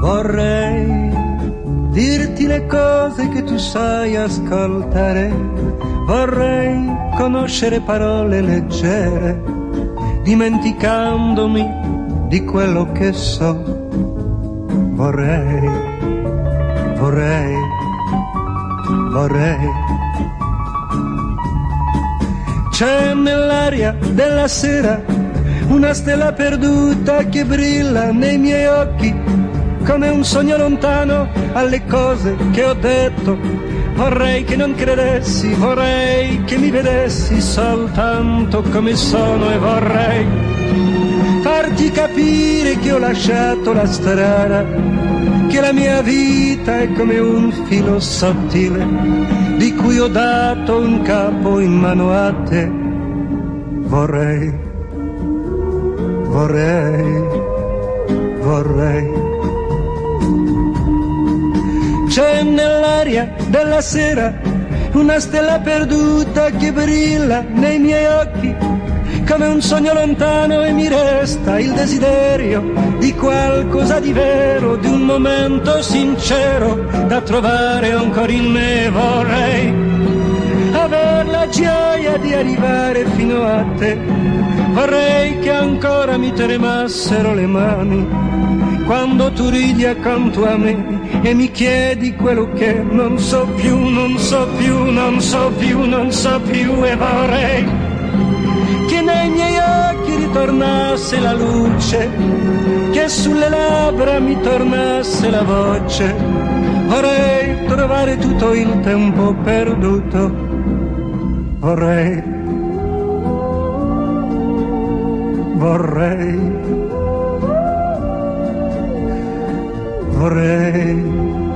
Vorrei dirti le cose che tu sai ascoltare. Vorrei conoscere parole leggere, dimenticandomi di quello che so. Vorrei, vorrei, vorrei. C'è nell'aria della sera una stella perduta che brilla nei miei occhi come un sogno lontano alle cose che ho detto. Vorrei che non credessi, vorrei che mi vedessi soltanto come sono e vorrei farti capire che ho lasciato la strada, che la mia vita è come un filo sottile di cui ho dato un capo in mano a te. Vorrei, vorrei, vorrei c'è nell'aria della sera una stella perduta che brilla nei miei occhi come un sogno lontano e mi resta il desiderio di qualcosa di vero, di un momento sincero da trovare ancora in me. Vorrei gioia di arrivare fino a te, vorrei che ancora mi tremassero le mani quando tu ridi accanto a me e mi chiedi quello che non so più, non so più, non so più, non so più e vorrei che nei miei occhi ritornasse la luce, che sulle labbra mi tornasse la voce, vorrei trovare tutto il tempo perduto, vorrei, vorrei. Vorrei